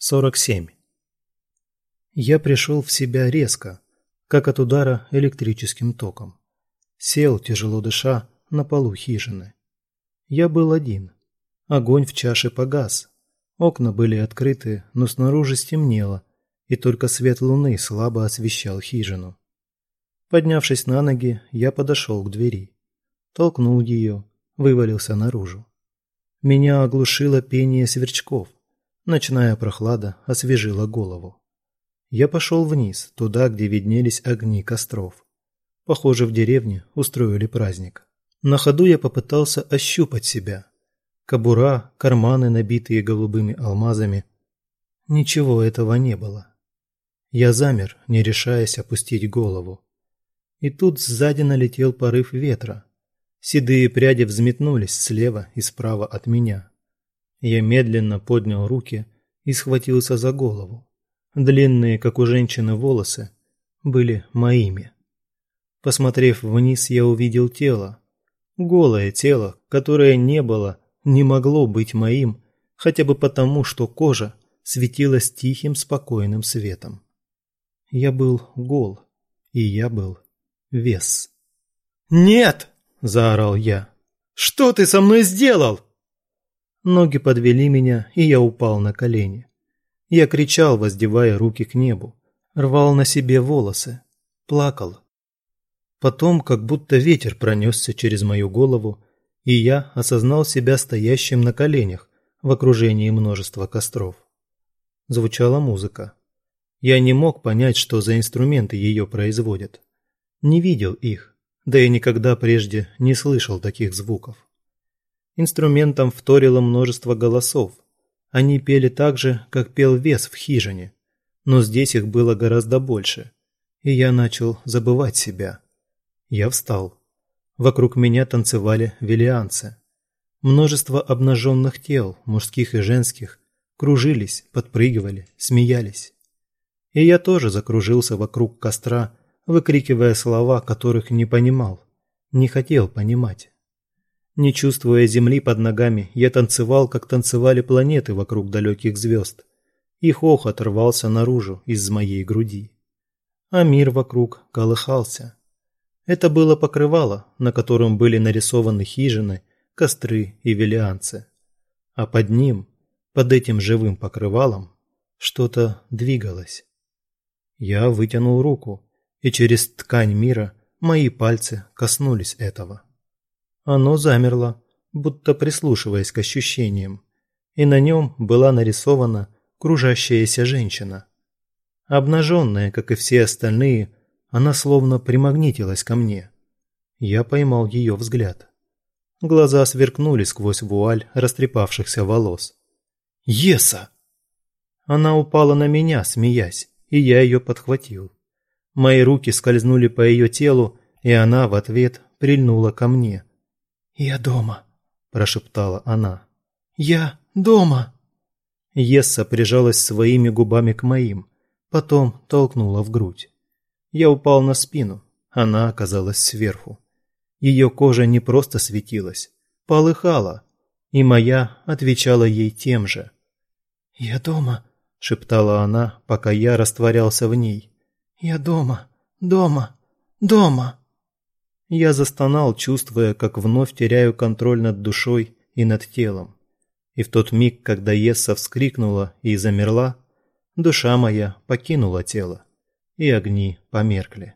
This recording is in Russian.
47. Я пришел в себя резко, как от удара электрическим током. Сел, тяжело дыша, на полу хижины. Я был один. Огонь в чаше погас. Окна были открыты, но снаружи стемнело, и только свет луны слабо освещал хижину. Поднявшись на ноги, я подошел к двери. Толкнул ее, вывалился наружу. Меня оглушило пение сверчков. Ночная прохлада освежила голову. Я пошел вниз, туда, где виднелись огни костров. Похоже, в деревне устроили праздник. На ходу я попытался ощупать себя. Кобура, карманы, набитые голубыми алмазами. Ничего этого не было. Я замер, не решаясь опустить голову. И тут сзади налетел порыв ветра. Седые пряди взметнулись слева и справа от меня. Я медленно поднял руки и схватился за голову. Длинные, как у женщины, волосы были моими. Посмотрев вниз, я увидел тело. Голое тело, которое не было, не могло быть моим, хотя бы потому, что кожа светилась тихим, спокойным светом. Я был гол, и я был вес. «Нет!» – заорал я. «Что ты со мной сделал?» Ноги подвели меня, и я упал на колени. Я кричал, воздевая руки к небу, рвал на себе волосы, плакал. Потом, как будто ветер пронесся через мою голову, и я осознал себя стоящим на коленях в окружении множества костров. Звучала музыка. Я не мог понять, что за инструменты ее производят. Не видел их, да и никогда прежде не слышал таких звуков. Инструментам вторило множество голосов. Они пели так же, как пел вес в хижине, но здесь их было гораздо больше, и я начал забывать себя. Я встал. Вокруг меня танцевали велианцы. Множество обнаженных тел, мужских и женских, кружились, подпрыгивали, смеялись. И я тоже закружился вокруг костра, выкрикивая слова, которых не понимал, не хотел понимать. Не чувствуя земли под ногами, я танцевал, как танцевали планеты вокруг далеких звезд. Их охот рвался наружу из моей груди. А мир вокруг колыхался. Это было покрывало, на котором были нарисованы хижины, костры и велианцы. А под ним, под этим живым покрывалом, что-то двигалось. Я вытянул руку, и через ткань мира мои пальцы коснулись этого. Оно замерло, будто прислушиваясь к ощущениям, и на нем была нарисована кружащаяся женщина. Обнаженная, как и все остальные, она словно примагнитилась ко мне. Я поймал ее взгляд. Глаза сверкнули сквозь вуаль растрепавшихся волос. «Еса!» Она упала на меня, смеясь, и я ее подхватил. Мои руки скользнули по ее телу, и она в ответ прильнула ко мне. «Я дома», – прошептала она. «Я дома». Есса прижалась своими губами к моим, потом толкнула в грудь. Я упал на спину, она оказалась сверху. Ее кожа не просто светилась, полыхала, и моя отвечала ей тем же. «Я дома», – шептала она, пока я растворялся в ней. «Я дома, дома, дома». Я застонал, чувствуя, как вновь теряю контроль над душой и над телом. И в тот миг, когда Есса вскрикнула и замерла, душа моя покинула тело, и огни померкли.